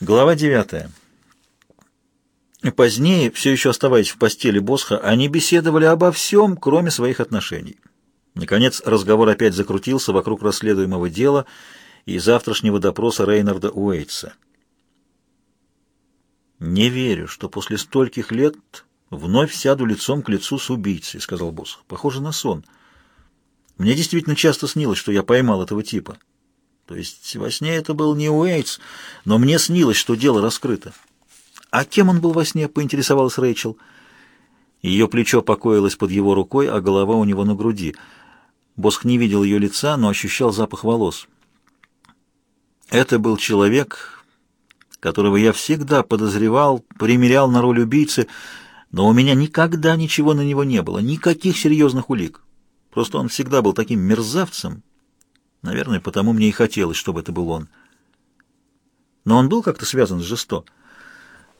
Глава 9. Позднее, все еще оставаясь в постели Босха, они беседовали обо всем, кроме своих отношений. Наконец, разговор опять закрутился вокруг расследуемого дела и завтрашнего допроса Рейнарда Уэйтса. «Не верю, что после стольких лет вновь сяду лицом к лицу с убийцей», — сказал Босх. «Похоже на сон. Мне действительно часто снилось, что я поймал этого типа». То есть во сне это был не Уэйтс, но мне снилось, что дело раскрыто. «А кем он был во сне?» — поинтересовалась Рэйчел. Ее плечо покоилось под его рукой, а голова у него на груди. Босх не видел ее лица, но ощущал запах волос. Это был человек, которого я всегда подозревал, примерял на роль убийцы, но у меня никогда ничего на него не было, никаких серьезных улик. Просто он всегда был таким мерзавцем, Наверное, потому мне и хотелось, чтобы это был он. Но он был как-то связан с Жесто.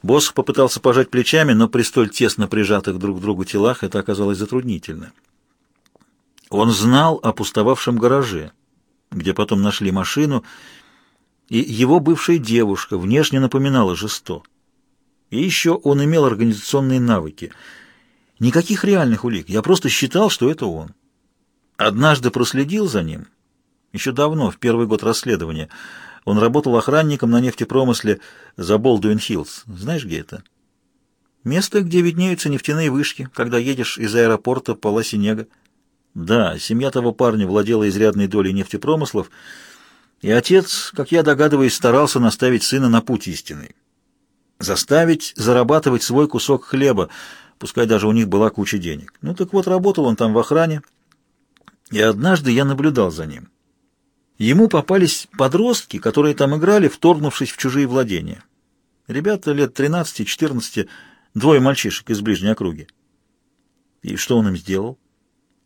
Босх попытался пожать плечами, но при столь тесно прижатых друг к другу телах это оказалось затруднительно. Он знал о пустовавшем гараже, где потом нашли машину, и его бывшая девушка внешне напоминала Жесто. И еще он имел организационные навыки. Никаких реальных улик, я просто считал, что это он. Однажды проследил за ним — еще давно, в первый год расследования. Он работал охранником на нефтепромысле за Болдуин-Хиллз. Знаешь, где это? Место, где виднеются нефтяные вышки, когда едешь из аэропорта по Ла-Синего. Да, семья того парня владела изрядной долей нефтепромыслов, и отец, как я догадываюсь, старался наставить сына на путь истинный. Заставить зарабатывать свой кусок хлеба, пускай даже у них была куча денег. Ну так вот, работал он там в охране, и однажды я наблюдал за ним. Ему попались подростки, которые там играли, вторгнувшись в чужие владения. Ребята лет 13-14, двое мальчишек из ближней округи. И что он им сделал?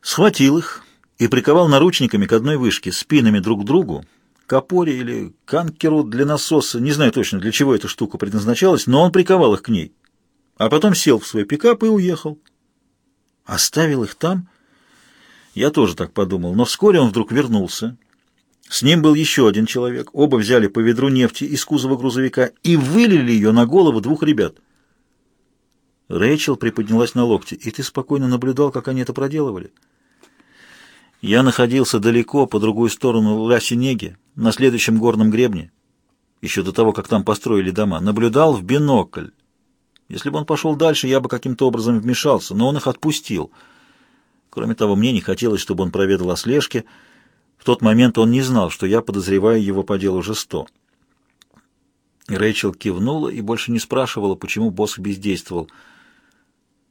Схватил их и приковал наручниками к одной вышке, спинами друг к другу, к опоре или канкеру для насоса, не знаю точно, для чего эта штука предназначалась, но он приковал их к ней. А потом сел в свой пикап и уехал. Оставил их там? Я тоже так подумал, но вскоре он вдруг вернулся с ним был еще один человек. Оба взяли по ведру нефти из кузова грузовика и вылили ее на голову двух ребят. Рэйчел приподнялась на локте. «И ты спокойно наблюдал, как они это проделывали?» «Я находился далеко, по другую сторону Ла-Синеги, на следующем горном гребне, еще до того, как там построили дома. Наблюдал в бинокль. Если бы он пошел дальше, я бы каким-то образом вмешался, но он их отпустил. Кроме того, мне не хотелось, чтобы он проведал о слежке». Тот момент он не знал, что я подозреваю его по делу Жесто. Рэйчел кивнула и больше не спрашивала, почему босс бездействовал.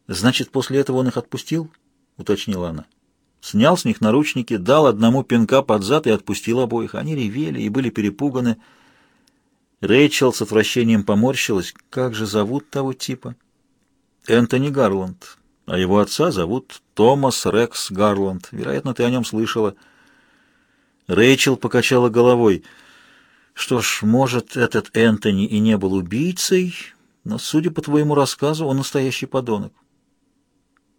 «Значит, после этого он их отпустил?» — уточнила она. Снял с них наручники, дал одному пинка под зад и отпустил обоих. Они ревели и были перепуганы. Рэйчел с отвращением поморщилась. «Как же зовут того типа?» «Энтони Гарланд. А его отца зовут Томас Рекс Гарланд. Вероятно, ты о нем слышала». Рэйчел покачала головой. Что ж, может, этот Энтони и не был убийцей, но, судя по твоему рассказу, он настоящий подонок.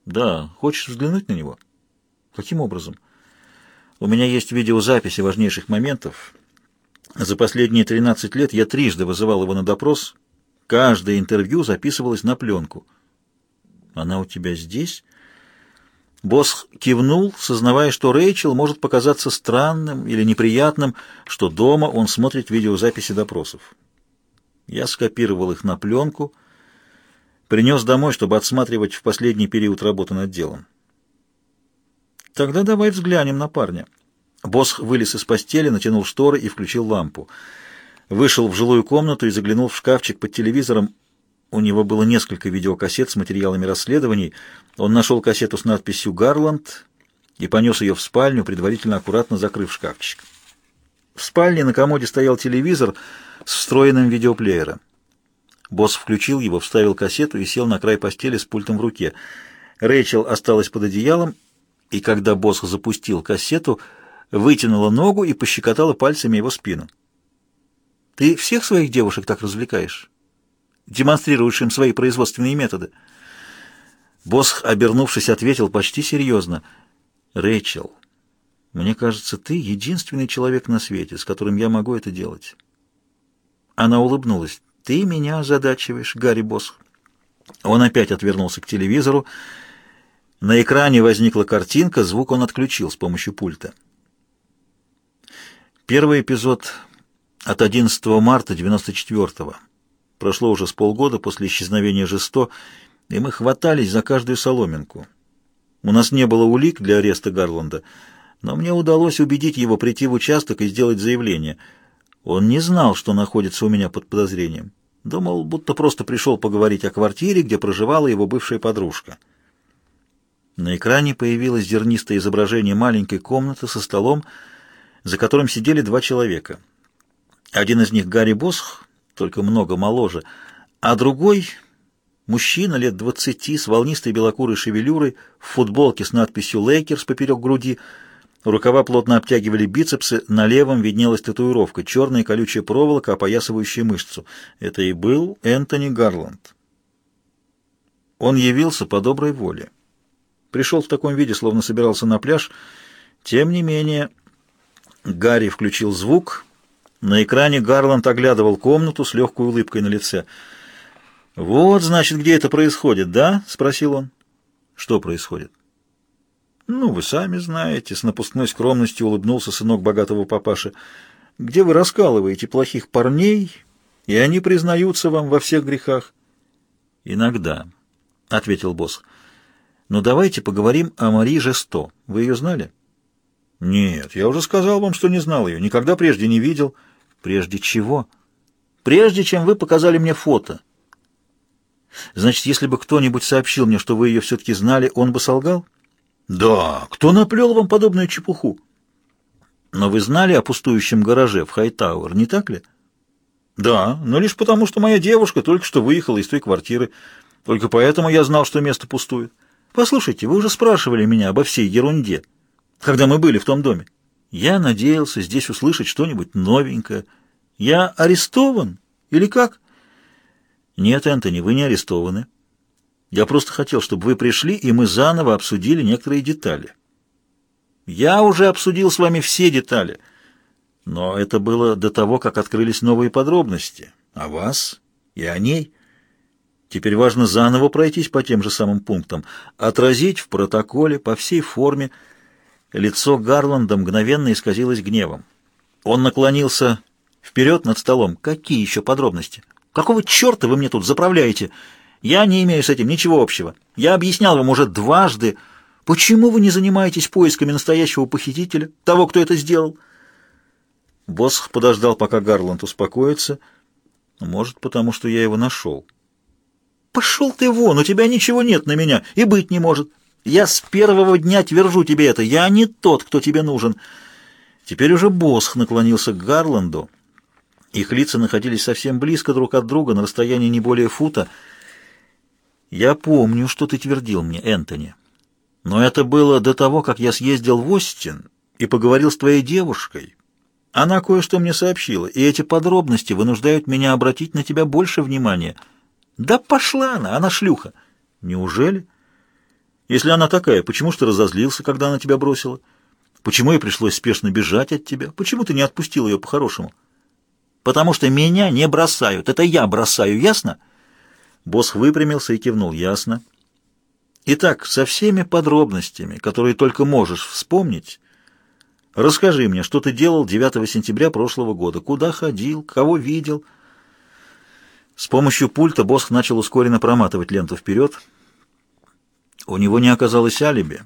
Да, хочешь взглянуть на него? Каким образом? У меня есть видеозаписи важнейших моментов. За последние 13 лет я трижды вызывал его на допрос. Каждое интервью записывалось на пленку. Она у тебя здесь? Босс кивнул, сознавая, что Рэйчел может показаться странным или неприятным, что дома он смотрит видеозаписи допросов. Я скопировал их на пленку, принес домой, чтобы отсматривать в последний период работы над делом. Тогда давай взглянем на парня. Босс вылез из постели, натянул шторы и включил лампу. Вышел в жилую комнату и заглянул в шкафчик под телевизором. У него было несколько видеокассет с материалами расследований. Он нашел кассету с надписью «Гарланд» и понес ее в спальню, предварительно аккуратно закрыв шкафчик. В спальне на комоде стоял телевизор с встроенным видеоплеером. Босс включил его, вставил кассету и сел на край постели с пультом в руке. Рэйчел осталась под одеялом, и когда босс запустил кассету, вытянула ногу и пощекотала пальцами его спину. «Ты всех своих девушек так развлекаешь?» Демонстрируешь им свои производственные методы. Босх, обернувшись, ответил почти серьезно. «Рэйчел, мне кажется, ты единственный человек на свете, с которым я могу это делать». Она улыбнулась. Ты меня озадачиваешь, Гарри Босх. Он опять отвернулся к телевизору. На экране возникла картинка, звук он отключил с помощью пульта. Первый эпизод от 11 марта 94-го. Прошло уже с полгода после исчезновения Жесто, и мы хватались за каждую соломинку. У нас не было улик для ареста Гарланда, но мне удалось убедить его прийти в участок и сделать заявление. Он не знал, что находится у меня под подозрением. Думал, будто просто пришел поговорить о квартире, где проживала его бывшая подружка. На экране появилось зернистое изображение маленькой комнаты со столом, за которым сидели два человека. Один из них Гарри Босх, только много моложе, а другой — мужчина лет двадцати с волнистой белокурой шевелюрой, в футболке с надписью «Лейкерс» поперек груди — Рукава плотно обтягивали бицепсы, на левом виднелась татуировка, черная колючая проволока, опоясывающая мышцу. Это и был Энтони Гарланд. Он явился по доброй воле. Пришел в таком виде, словно собирался на пляж. Тем не менее, Гарри включил звук. На экране Гарланд оглядывал комнату с легкой улыбкой на лице. «Вот, значит, где это происходит, да?» — спросил он. «Что происходит?» «Ну, вы сами знаете», — с напускной скромностью улыбнулся сынок богатого папаши, «где вы раскалываете плохих парней, и они признаются вам во всех грехах». «Иногда», — ответил босс. «Но давайте поговорим о Мари Жесто. Вы ее знали?» «Нет, я уже сказал вам, что не знал ее. Никогда прежде не видел». «Прежде чего?» «Прежде чем вы показали мне фото». «Значит, если бы кто-нибудь сообщил мне, что вы ее все-таки знали, он бы солгал?» Да, кто наплел вам подобную чепуху? Но вы знали о пустующем гараже в Хайтауэр, не так ли? Да, но лишь потому, что моя девушка только что выехала из той квартиры. Только поэтому я знал, что место пустует. Послушайте, вы уже спрашивали меня обо всей ерунде, когда мы были в том доме. Я надеялся здесь услышать что-нибудь новенькое. Я арестован? Или как? Нет, Энтони, вы не арестованы. Я просто хотел, чтобы вы пришли, и мы заново обсудили некоторые детали. Я уже обсудил с вами все детали, но это было до того, как открылись новые подробности о вас и о ней. Теперь важно заново пройтись по тем же самым пунктам, отразить в протоколе по всей форме. Лицо Гарланда мгновенно исказилось гневом. Он наклонился вперед над столом. «Какие еще подробности? Какого черта вы мне тут заправляете?» Я не имею с этим ничего общего. Я объяснял вам уже дважды, почему вы не занимаетесь поисками настоящего похитителя, того, кто это сделал. Босх подождал, пока Гарланд успокоится. Может, потому что я его нашел. Пошел ты вон, у тебя ничего нет на меня, и быть не может. Я с первого дня твержу тебе это. Я не тот, кто тебе нужен. Теперь уже Босх наклонился к Гарланду. Их лица находились совсем близко друг от друга, на расстоянии не более фута — «Я помню, что ты твердил мне, Энтони. Но это было до того, как я съездил в Остин и поговорил с твоей девушкой. Она кое-что мне сообщила, и эти подробности вынуждают меня обратить на тебя больше внимания. Да пошла она, она шлюха. Неужели? Если она такая, почему ж ты разозлился, когда она тебя бросила? Почему ей пришлось спешно бежать от тебя? Почему ты не отпустил ее по-хорошему? Потому что меня не бросают. Это я бросаю, ясно?» Босс выпрямился и кивнул. «Ясно. Итак, со всеми подробностями, которые только можешь вспомнить, расскажи мне, что ты делал 9 сентября прошлого года, куда ходил, кого видел». С помощью пульта Босх начал ускоренно проматывать ленту вперед. У него не оказалось алиби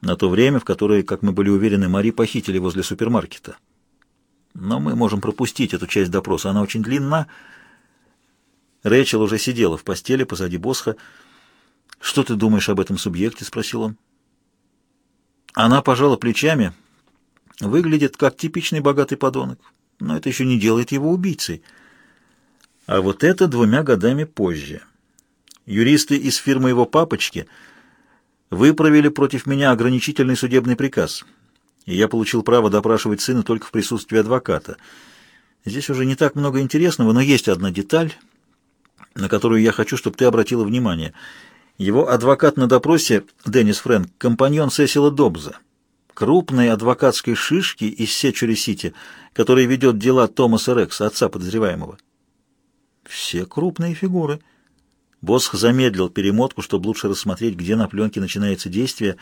на то время, в которое, как мы были уверены, Мари похитили возле супермаркета. Но мы можем пропустить эту часть допроса, она очень длинна, Рэйчел уже сидела в постели позади Босха. «Что ты думаешь об этом субъекте?» — спросил он. Она пожала плечами. Выглядит как типичный богатый подонок, но это еще не делает его убийцей. А вот это двумя годами позже. Юристы из фирмы его папочки выправили против меня ограничительный судебный приказ, и я получил право допрашивать сына только в присутствии адвоката. Здесь уже не так много интересного, но есть одна деталь — на которую я хочу, чтобы ты обратила внимание. Его адвокат на допросе, Деннис Фрэнк, компаньон Сесила Добза, крупной адвокатской шишки из Сечури-Сити, который ведет дела Томаса Рекса, отца подозреваемого. Все крупные фигуры. Босх замедлил перемотку, чтобы лучше рассмотреть, где на пленке начинается действие.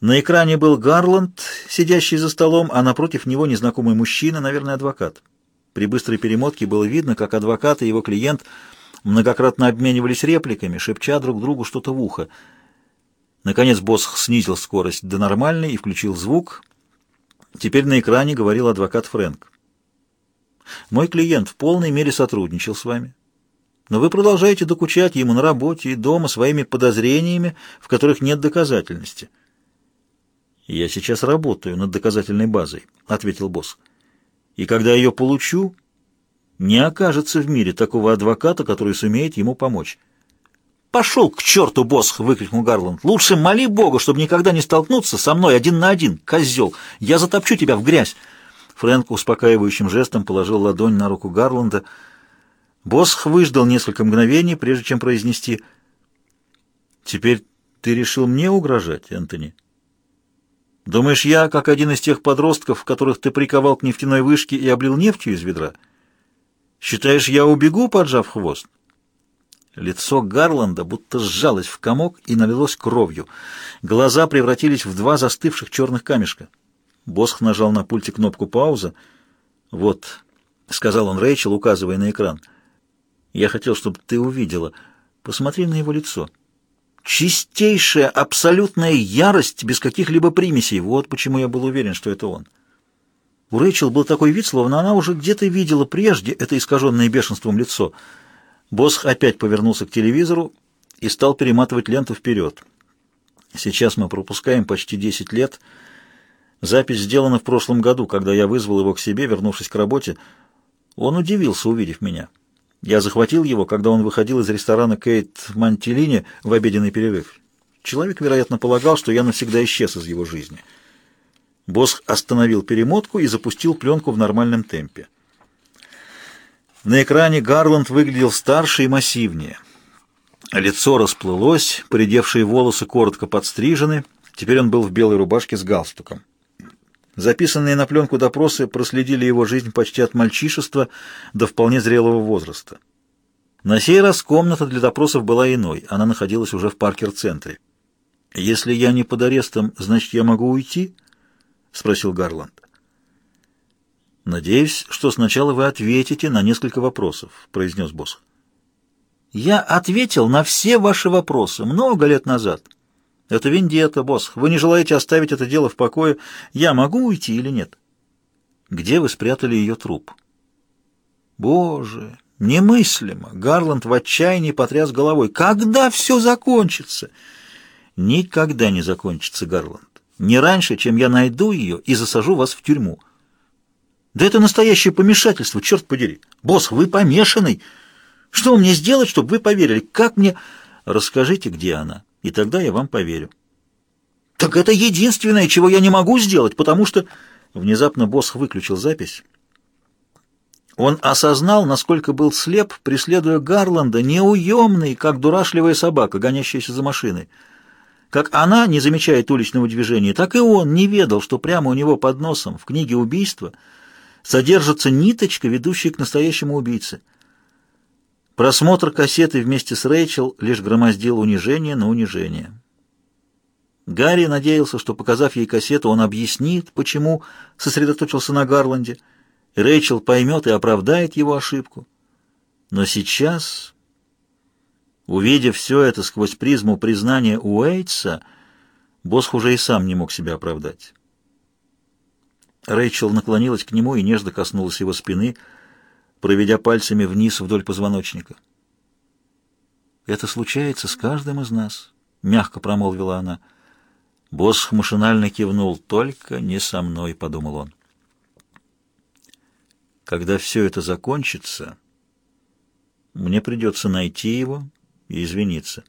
На экране был Гарланд, сидящий за столом, а напротив него незнакомый мужчина, наверное, адвокат. При быстрой перемотке было видно, как адвокат и его клиент многократно обменивались репликами, шепча друг другу что-то в ухо. Наконец Босх снизил скорость до нормальной и включил звук. Теперь на экране говорил адвокат Фрэнк. «Мой клиент в полной мере сотрудничал с вами. Но вы продолжаете докучать ему на работе и дома своими подозрениями, в которых нет доказательности». «Я сейчас работаю над доказательной базой», — ответил босс. «И когда ее получу, не окажется в мире такого адвоката, который сумеет ему помочь». «Пошел к черту, босс!» — выкрикнул Гарланд. «Лучше моли Бога, чтобы никогда не столкнуться со мной один на один, козел! Я затопчу тебя в грязь!» Фрэнк успокаивающим жестом положил ладонь на руку Гарланда. Босх выждал несколько мгновений, прежде чем произнести «Теперь ты решил мне угрожать, Энтони?» «Думаешь, я, как один из тех подростков, которых ты приковал к нефтяной вышке и облил нефтью из ведра? Считаешь, я убегу, поджав хвост?» Лицо Гарланда будто сжалось в комок и налилось кровью. Глаза превратились в два застывших черных камешка. Босх нажал на пульте кнопку «Пауза». «Вот», — сказал он Рэйчел, указывая на экран. «Я хотел, чтобы ты увидела. Посмотри на его лицо. Чистейшая, абсолютная ярость, без каких-либо примесей. Вот почему я был уверен, что это он». У Рэйчел был такой вид, словно она уже где-то видела прежде это искаженное бешенством лицо — Босх опять повернулся к телевизору и стал перематывать ленту вперед. Сейчас мы пропускаем почти 10 лет. Запись сделана в прошлом году, когда я вызвал его к себе, вернувшись к работе. Он удивился, увидев меня. Я захватил его, когда он выходил из ресторана Кейт Мантилини в обеденный перерыв. Человек, вероятно, полагал, что я навсегда исчез из его жизни. Босх остановил перемотку и запустил пленку в нормальном темпе. На экране Гарланд выглядел старше и массивнее. Лицо расплылось, поредевшие волосы коротко подстрижены, теперь он был в белой рубашке с галстуком. Записанные на пленку допросы проследили его жизнь почти от мальчишества до вполне зрелого возраста. На сей раз комната для допросов была иной, она находилась уже в Паркер-центре. «Если я не под арестом, значит, я могу уйти?» — спросил Гарланд. «Надеюсь, что сначала вы ответите на несколько вопросов», — произнес босс. «Я ответил на все ваши вопросы много лет назад. Это вендетта, босс. Вы не желаете оставить это дело в покое. Я могу уйти или нет?» «Где вы спрятали ее труп?» «Боже, немыслимо!» Гарланд в отчаянии потряс головой. «Когда все закончится?» «Никогда не закончится, Гарланд. Не раньше, чем я найду ее и засажу вас в тюрьму». Да это настоящее помешательство, черт подери. Босс, вы помешанный. Что мне сделать, чтобы вы поверили? Как мне... Расскажите, где она, и тогда я вам поверю. Так это единственное, чего я не могу сделать, потому что... Внезапно босс выключил запись. Он осознал, насколько был слеп, преследуя Гарланда, неуемный, как дурашливая собака, гонящаяся за машиной. Как она не замечает уличного движения, так и он не ведал, что прямо у него под носом в книге убийства содержится ниточка, ведущая к настоящему убийце. Просмотр кассеты вместе с Рэйчел лишь громоздил унижение на унижение. Гарри надеялся, что, показав ей кассету, он объяснит, почему сосредоточился на Гарланде, Рэйчел поймет и оправдает его ошибку. Но сейчас, увидев все это сквозь призму признания Уэйтса, Босх уже и сам не мог себя оправдать. Рэйчел наклонилась к нему и нежно коснулась его спины, проведя пальцами вниз вдоль позвоночника. «Это случается с каждым из нас», — мягко промолвила она. Босх машинально кивнул. «Только не со мной», — подумал он. «Когда все это закончится, мне придется найти его и извиниться».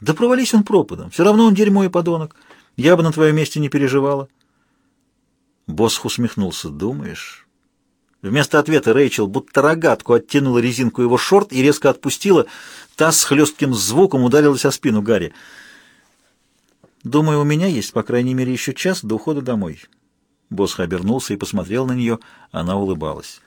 «Да провались он пропадом. Все равно он дерьмо и подонок. Я бы на твоем месте не переживала». Босх усмехнулся. «Думаешь?» Вместо ответа Рэйчел будто рогатку оттянула резинку его шорт и резко отпустила. Та с хлестким звуком ударилась о спину Гарри. «Думаю, у меня есть, по крайней мере, еще час до ухода домой». Босх обернулся и посмотрел на нее. Она улыбалась.